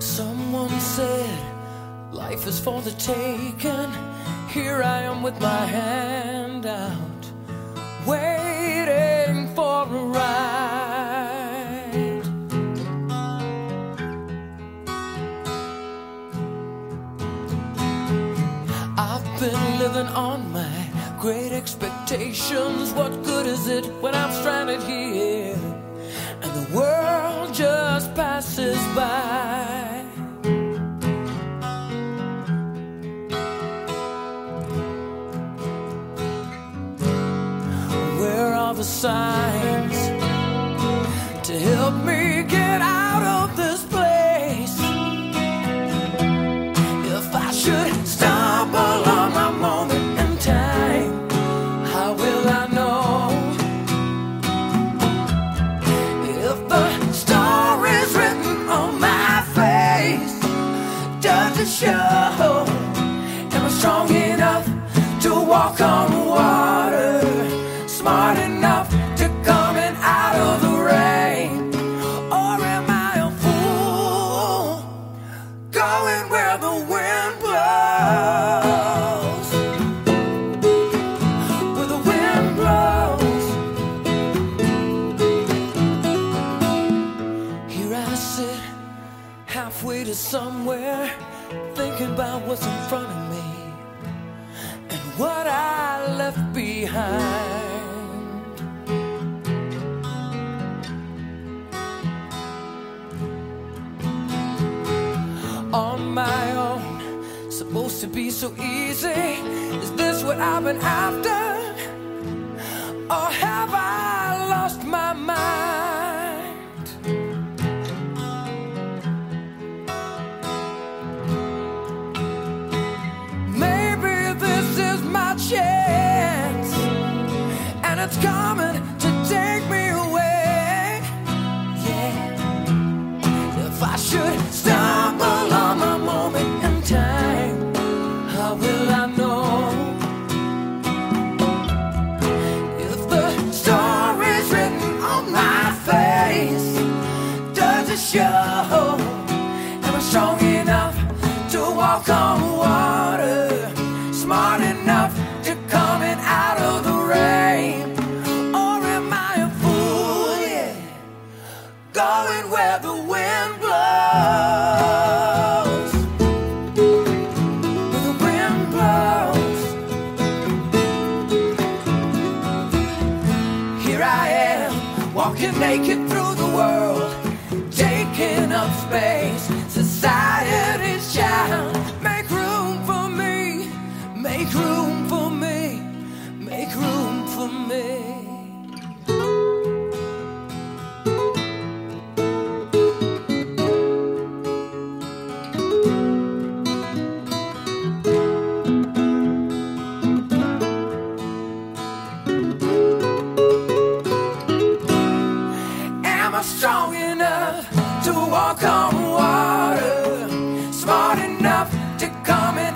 Someone said life is for the taking. Here I am with my hand out, waiting for a ride. I've been living on my great expectations. What good is it when I'm stranded here and the world just passes by? The signs to help me get out of this place? If I should stumble on my moment in time, how will I know? If the story's written on my face, does it show? Am I strong enough to walk on water? To somewhere, thinking about what's in front of me and what I left behind. On my own, supposed to be so easy. Is this what I've been after? Or it's coming to take me away. Yeah. If I should stumble on my moment in time, how will I know? If the story's written on my face, does it show? Am I strong enough to walk on water? Smart walking naked through the world, taking up space. Society's child, strong enough to walk on water, smart enough to come in.